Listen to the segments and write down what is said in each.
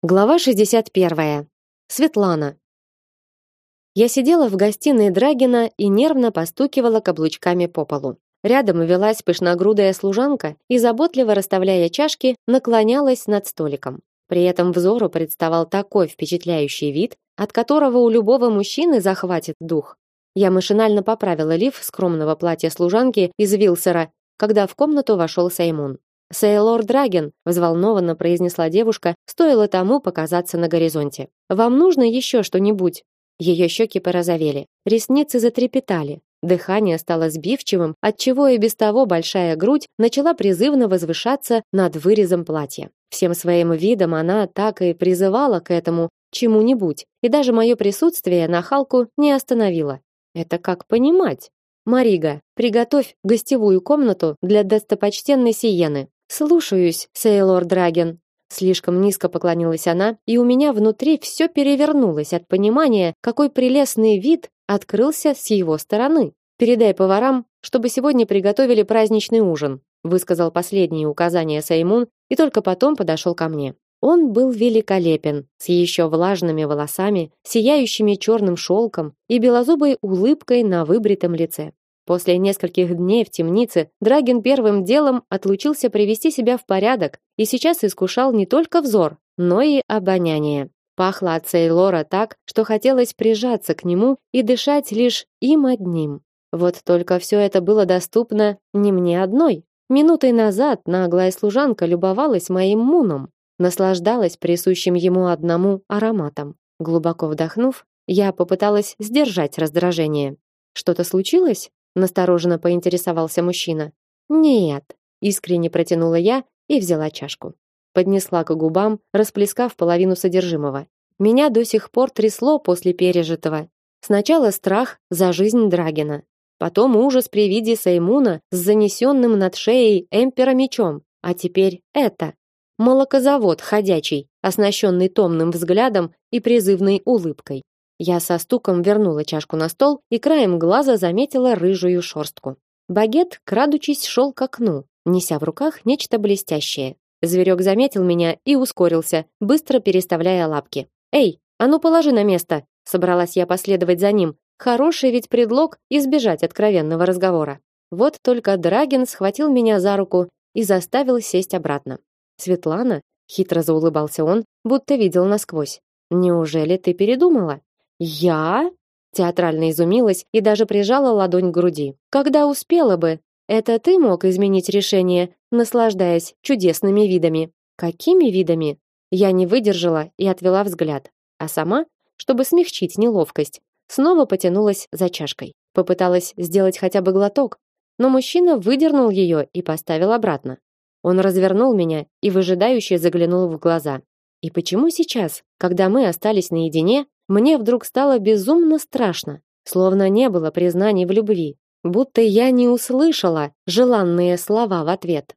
Глава 61. Светлана. Я сидела в гостиной Драгина и нервно постукивала каблучками по полу. Рядом велась пышногрудая служанка и заботливо расставляя чашки, наклонялась над столиком. При этом взору представал такой впечатляющий вид, от которого у любого мужчины захватит дух. Я машинально поправила лиф скромного платья служанки из Вилсера, когда в комнату вошел Саймон. Сейлор Драген, взволнованно произнесла девушка, стоило тому показаться на горизонте. Вам нужно еще что-нибудь? Ее щеки порозовели, ресницы затрепетали, дыхание стало сбивчивым, отчего и без того большая грудь начала призывно возвышаться над вырезом платья. Всем своим видом она так и призывала к этому чему-нибудь, и даже мое присутствие на Халку не остановило. Это как понимать? Марига, приготовь гостевую комнату для достопочтенной Сиены. Слушаюсь, Сейлор Драген. Слишком низко поклонилась она, и у меня внутри все перевернулось от понимания, какой прелестный вид открылся с его стороны. Передай поварам, чтобы сегодня приготовили праздничный ужин, высказал последние указания Саймун и только потом подошел ко мне. Он был великолепен, с еще влажными волосами, сияющими черным шелком и белозубой улыбкой на выбритом лице. После нескольких дней в темнице Драгин первым делом отлучился привести себя в порядок и сейчас искушал не только взор, но и обоняние. Пахло от Сейлора так, что хотелось прижаться к нему и дышать лишь им одним. Вот только все это было доступно не мне одной. Минутой назад наглая служанка любовалась моим муном, наслаждалась присущим ему одному ароматом. Глубоко вдохнув, я попыталась сдержать раздражение. Что-то случилось? Настороженно поинтересовался мужчина. Нет, искренне протянула я и взяла чашку. Поднесла к губам, расплескав половину содержимого. Меня до сих пор трясло после пережитого. Сначала страх за жизнь Драгина, потом ужас при виде Саймуна с занесенным над шеей эмпера мечом, а теперь это. Молокозавод ходячий, оснащенный томным взглядом и призывной улыбкой. Я со стуком вернула чашку на стол и краем глаза заметила рыжую шорстку. Багет, крадучись, шел к окну, неся в руках нечто блестящее. Зверек заметил меня и ускорился, быстро переставляя лапки. «Эй, а ну положи на место!» Собралась я последовать за ним. Хороший ведь предлог избежать откровенного разговора. Вот только Драгин схватил меня за руку и заставил сесть обратно. «Светлана?» — хитро заулыбался он, будто видел насквозь. «Неужели ты передумала?» Я театрально изумилась и даже прижала ладонь к груди. Когда успела бы? Это ты мог изменить решение, наслаждаясь чудесными видами. Какими видами? Я не выдержала и отвела взгляд, а сама, чтобы смягчить неловкость, снова потянулась за чашкой. Попыталась сделать хотя бы глоток, но мужчина выдернул ее и поставил обратно. Он развернул меня и выжидающе заглянул в глаза. И почему сейчас, когда мы остались наедине, мне вдруг стало безумно страшно, словно не было признаний в любви, будто я не услышала желанные слова в ответ.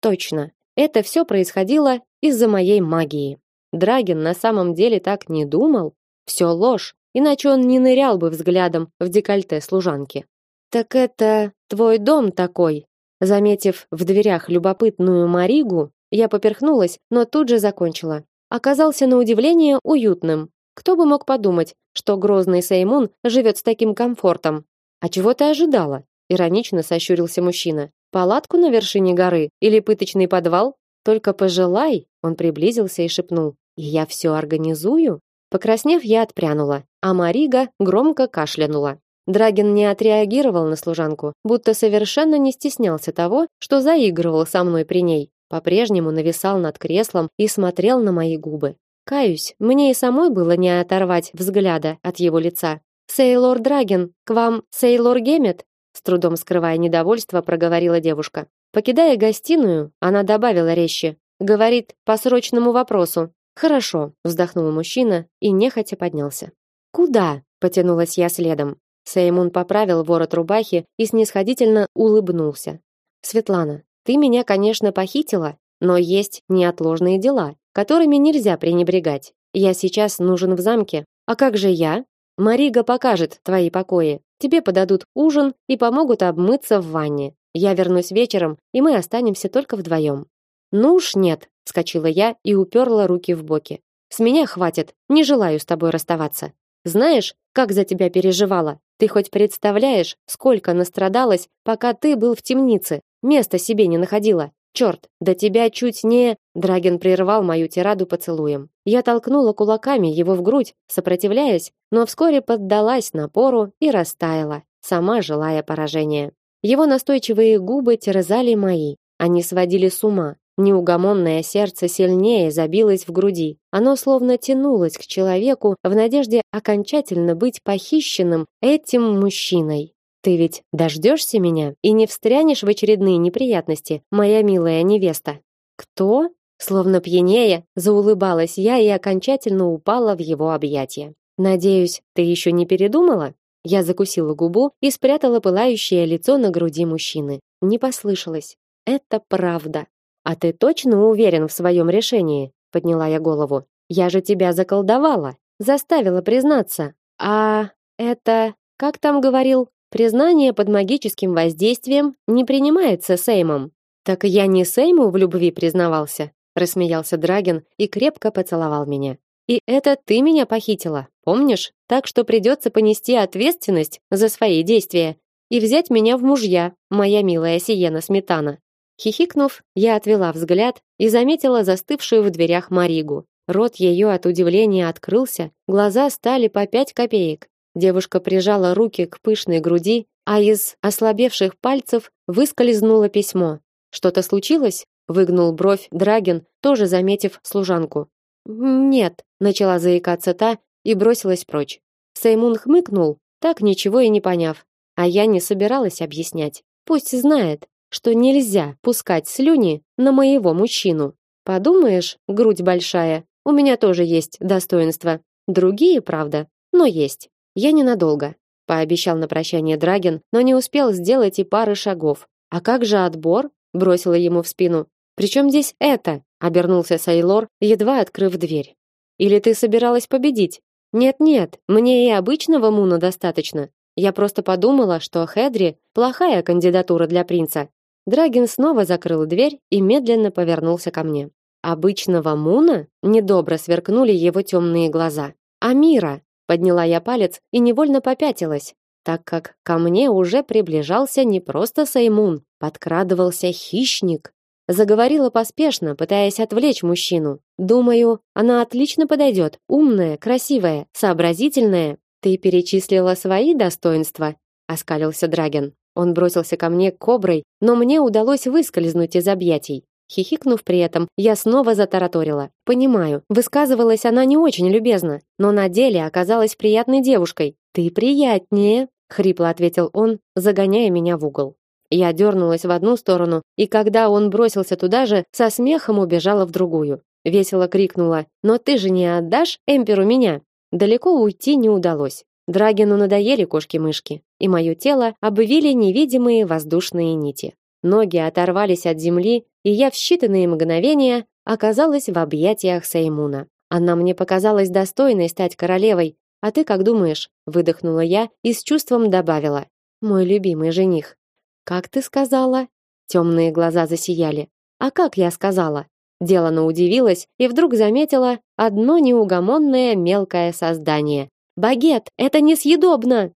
Точно, это все происходило из-за моей магии. Драгин на самом деле так не думал. Все ложь, иначе он не нырял бы взглядом в декольте служанки. Так это твой дом такой. Заметив в дверях любопытную Маригу, я поперхнулась, но тут же закончила. Оказался на удивление уютным, кто бы мог подумать, что грозный Сеймун живет с таким комфортом? А чего ты ожидала? Иронично сощурился мужчина. Палатку на вершине горы или пыточный подвал? Только пожелай, он приблизился и шепнул. И я все организую. Покраснев, я отпрянула, а Марига громко кашлянула. Драгин не отреагировал на служанку, будто совершенно не стеснялся того, что заигрывал со мной при ней. По-прежнему нависал над креслом и смотрел на мои губы. Каюсь, мне и самой было не оторвать взгляда от его лица. Сейлор Драген, к вам Сейлор Гемет? С трудом скрывая недовольство, проговорила девушка. Покидая гостиную, она добавила резче: "Говорит по срочному вопросу". "Хорошо", вздохнул мужчина и нехотя поднялся. "Куда?" потянулась я следом. Сеймун поправил ворот рубахи и снисходительно улыбнулся. "Светлана, ты меня, конечно, похитила, но есть неотложные дела которыми нельзя пренебрегать. Я сейчас нужен в замке. А как же я? Марига покажет твои покои. Тебе подадут ужин и помогут обмыться в ванне. Я вернусь вечером, и мы останемся только вдвоем. Ну уж нет, вскочила я и уперла руки в боки. С меня хватит. Не желаю с тобой расставаться. Знаешь, как за тебя переживала? Ты хоть представляешь, сколько настрадалась, пока ты был в темнице? Места себе не находила. Черт, да тебя чуть не... Драген прервал мою тираду поцелуем. Я толкнула кулаками его в грудь, сопротивляясь, но вскоре поддалась напору и растаяла, сама желая поражения. Его настойчивые губы терзали мои. Они сводили с ума. Неугомонное сердце сильнее забилось в груди. Оно словно тянулось к человеку в надежде окончательно быть похищенным этим мужчиной. Ты ведь дождешься меня и не встрянешь в очередные неприятности, моя милая невеста. Кто? Словно пьянее, заулыбалась я и окончательно упала в его объятия. Надеюсь, ты еще не передумала? Я закусила губу и спрятала пылающее лицо на груди мужчины. Не послышалось. Это правда. А ты точно уверен в своем решении? Подняла я голову. Я же тебя заколдовала, заставила признаться. А это, как там говорил, признание под магическим воздействием не принимается Сеймом. Так я не Сейму в любви признавался, рассмеялся Драген и крепко поцеловал меня. И это ты меня похитила, помнишь? Так что придется понести ответственность за свои действия и взять меня в мужья, моя милая Сиена Сметана. Хихикнув, я отвела взгляд и заметила застывшую в дверях Маригу. Рот ее от удивления открылся, глаза стали по пять копеек. Девушка прижала руки к пышной груди, а из ослабевших пальцев выскользнуло письмо. Что-то случилось? выгнул бровь Драген, тоже заметив служанку. Нет, начала заикаться та и бросилась прочь. Сеймун хмыкнул, так ничего и не поняв, а я не собиралась объяснять. Пусть знает, что нельзя пускать слюни на моего мужчину. Подумаешь, грудь большая. У меня тоже есть достоинства. Другие, правда, но есть. Я ненадолго, пообещал на прощание Драген, но не успел сделать и пары шагов. А как же отбор? бросила ему в спину. Причем здесь это? обернулся Сайлор, едва открыв дверь. Или ты собиралась победить? Нет-нет, мне и обычного муна достаточно. Я просто подумала, что Хедри плохая кандидатура для принца. Драгин снова закрыл дверь и медленно повернулся ко мне. Обычного Муна недобро сверкнули его темные глаза. Амира подняла я палец и невольно попятилась, так как ко мне уже приближался не просто Саймун, подкрадывался хищник. Заговорила поспешно, пытаясь отвлечь мужчину. Думаю, она отлично подойдет, умная, красивая, сообразительная. Ты перечислила свои достоинства, оскалился Драген. Он бросился ко мне коброй, но мне удалось выскользнуть из объятий. Хихикнув при этом, я снова затараторила. Понимаю, высказывалась она не очень любезно, но на деле оказалась приятной девушкой. Ты приятнее, хрипло ответил он, загоняя меня в угол. Я дернулась в одну сторону, и когда он бросился туда же, со смехом убежала в другую. Весело крикнула: "Но ты же не отдашь эмперу меня?" Далеко уйти не удалось. Драгину надоели кошки-мышки, и мое тело обвили невидимые воздушные нити. Ноги оторвались от земли, и я в считанные мгновения оказалась в объятиях Сеймуна. Она мне показалась достойной стать королевой. А ты как думаешь? выдохнула я и с чувством добавила: мой любимый жених. Как ты сказала? Темные глаза засияли. А как я сказала? Делано удивилась и вдруг заметила одно неугомонное мелкое создание, Багет, это несъедобно.